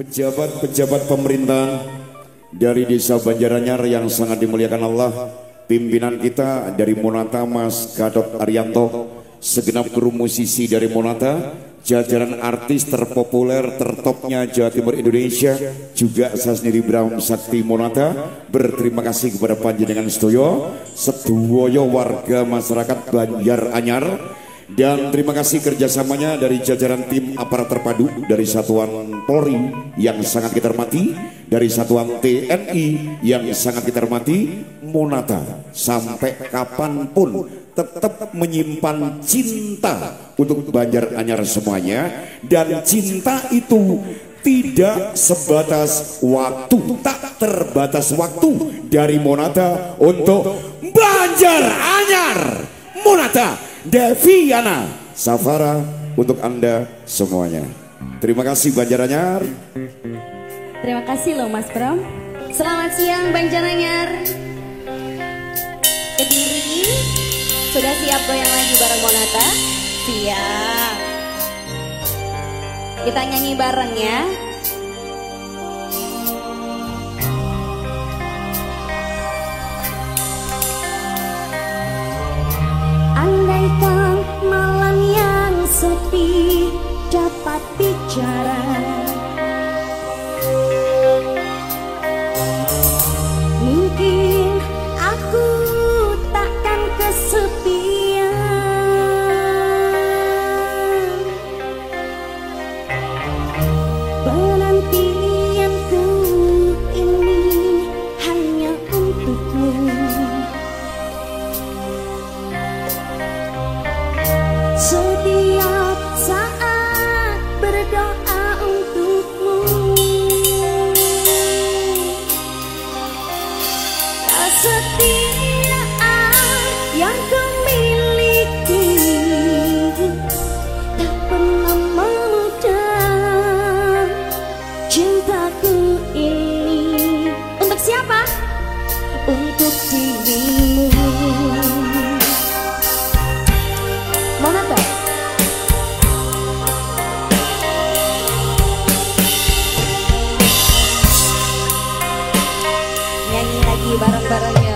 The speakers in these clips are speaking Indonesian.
pejabat-pejabat pemerintah dari Desa Banjaranyar yang sangat dimuliakan Allah, pimpinan kita dari Monata Mas Gadot Arianto, segenap kru musisi dari Monata, jajaran artis terpopuler tertopnya Jawa Timur Indonesia, juga saya sendiri Bram Sakti Monata, berterima kasih kepada panjenengan Stoyo, seduoyo warga masyarakat Banjar Anyar, dan terima kasih kerjasamanya dari jajaran tim aparat terpadu dari Satuan Polri yang sangat kita hormati, dari Satuan TNI yang sangat kita hormati, Monata sampai kapan pun tetap menyimpan cinta untuk Banjar Anyar semuanya dan cinta itu tidak sebatas waktu, tak terbatas waktu dari Monata untuk Banjar Anyar. Monata Deviana Safara untuk Anda semuanya. Terima kasih Banjaranyar. Terima kasih loh Mas Bram. Selamat siang Banjaranyar. Kediri, sudah siap goyang lagi bareng Monata? Siap. Kita nyanyi bareng ya. Sepi dapat bicara. Mungkin aku takkan kesepian. Penantianku ini hanya untukmu Nyanyi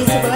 Elizabeth